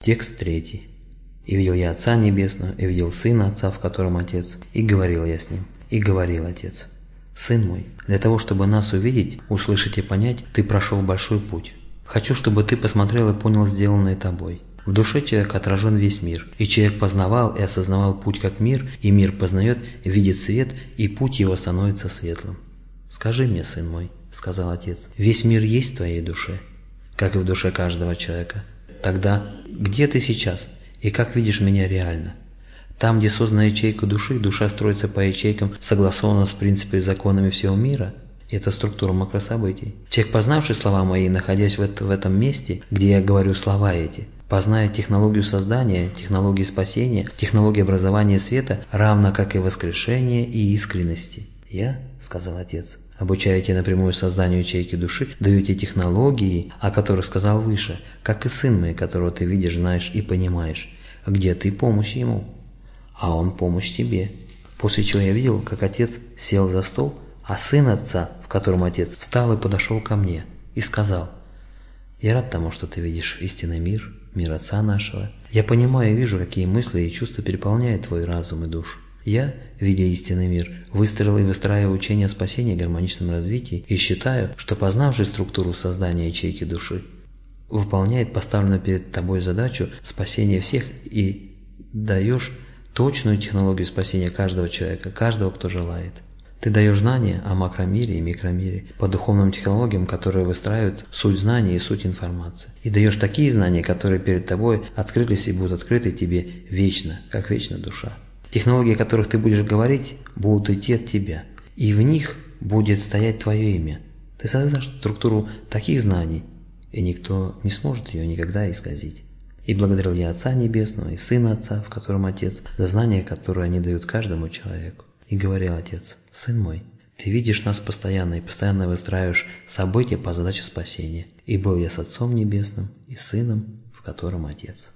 Текст третий. «И видел я Отца Небесного, и видел Сына Отца, в котором Отец, и говорил я с Ним, и говорил Отец. Сын мой, для того, чтобы нас увидеть, услышать и понять, ты прошел большой путь. Хочу, чтобы ты посмотрел и понял сделанное тобой. В душе человека отражен весь мир, и человек познавал и осознавал путь как мир, и мир познает, видит свет, и путь его становится светлым. «Скажи мне, сын мой», — сказал отец, — «весь мир есть в твоей душе, как и в душе каждого человека. Тогда где ты сейчас и как видишь меня реально? Там, где создана ячейка души, душа строится по ячейкам, согласованно с принципами и законами всего мира. Это структура макрособытий. Человек, познавший слова мои, находясь в, это, в этом месте, где я говорю слова эти, познает технологию создания, технологию спасения, технологию образования света, равно как и воскрешения и искренности. «Я, — сказал отец, — обучаете напрямую созданию ячейки души, даете технологии, о которых сказал выше, как и сын мой, которого ты видишь, знаешь и понимаешь, где ты помощь ему, а он помощь тебе». После чего я видел, как отец сел за стол, а сын отца, в котором отец, встал и подошел ко мне и сказал, «Я рад тому, что ты видишь истинный мир, мир отца нашего. Я понимаю и вижу, какие мысли и чувства переполняют твой разум и душу. Я, видя истинный мир, выстроил и выстраиваю учение о спасении и гармоничном развитии и считаю, что познавший структуру создания ячейки души, выполняет поставленную перед тобой задачу спасения всех и даешь точную технологию спасения каждого человека, каждого, кто желает. Ты даешь знания о макромире и микромире по духовным технологиям, которые выстраивают суть знаний и суть информации. И даешь такие знания, которые перед тобой открылись и будут открыты тебе вечно, как вечна душа. Технологии, о которых ты будешь говорить, будут идти от тебя, и в них будет стоять твое имя. Ты создашь структуру таких знаний, и никто не сможет ее никогда исказить. И благодарил я Отца Небесного и Сына Отца, в котором Отец, за знания, которые они дают каждому человеку. И говорил Отец, Сын мой, ты видишь нас постоянно и постоянно выстраиваешь события по задаче спасения. И был я с Отцом Небесным и Сыном, в котором Отец.